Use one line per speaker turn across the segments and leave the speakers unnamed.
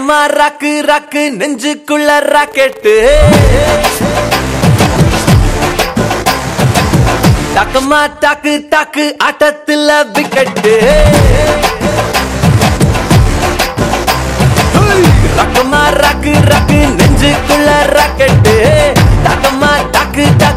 ரக்கமா ராக்கு ராக்கு நெஞ்சுக்குள்ள ராக்கெட்டு. டக்கமா டாக்கு டாக்கு ஆட்டத்துல விக்கெட்டு. ரக்கமா ராக்கு ராக்கு நெஞ்சுக்குள்ள ராக்கெட்டு. டக்கமா டாக்கு டாக்கு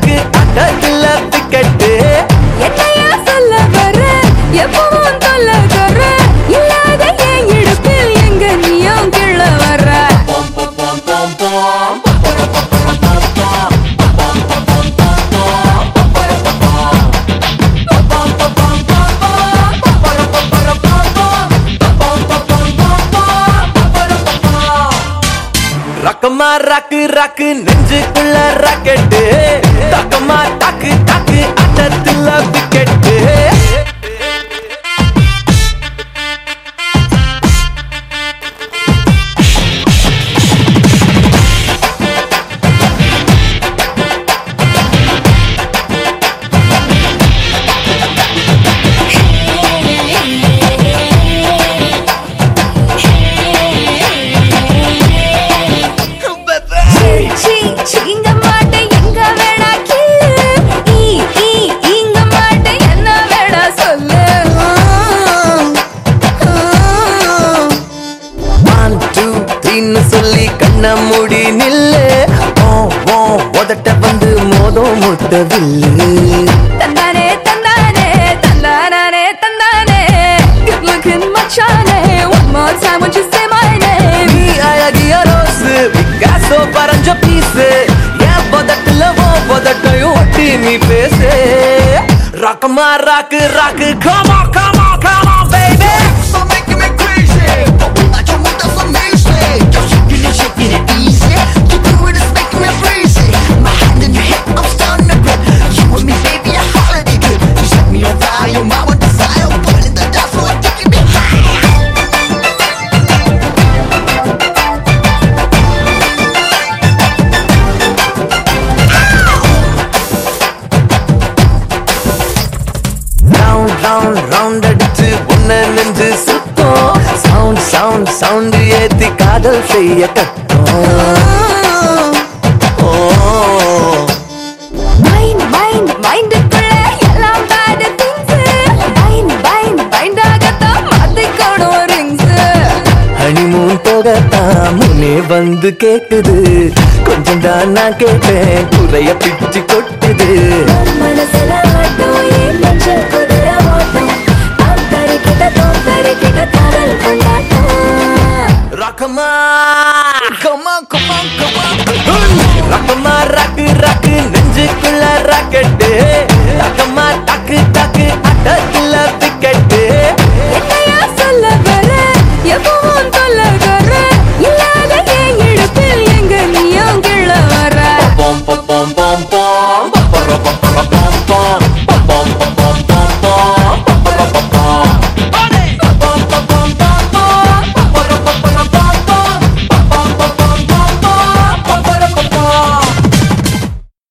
ரக்கமா ராக்கு ராக்கு நெஞ்சுக்குள்ள ராக்கெட்டு. டக்கமா தாக்கு தாக்கு அட்டத்துல விக்கெட்டு நில்லு ஓ ஓ உதட்ட வந்து மோதம் முட்டவில்லு
தந்தானே தந்தானே தந்தானே தந்தானே good looking மச்சானே one more time would you say my name
நீ அழகிய ரோஸு பிக்காசோ பறஞ்ச பீஸு என் பதட்டுல ஓ பதட்டையும் ஒட்டி நீ பேசு ரக்கமா ராக்கு ராக்கு gamma gamma gamma baby
So
round round அடிச்சு உன்ன நெஞ்சு சுத்தம். சவுண்ட் சவுண்ட் சவுண்ட் ஏத்தி காதல் செய்ய கட்டும்.
வந்து கேக்குது கொஞ்சம் தான் நான் கேட்டேன் குறைய பிச்சு கொட்டுது. come
on, come on, come on, come on. ரக்கமா ராக்கு ராக்கு நெஞ்சுக்குள்ள ராக்கெட்டு
ரக்கமா டக்கு டக்கு அடக்குள்ள பிக்கெட்டு என்னையா சொல்ல வர எப்பவும் சொல்ல வர இல்லாத
என் இடத்தில் எங்க நீயும் கீழே வர பம் பம் பம் பம் பம் பம் பம் பம் பம்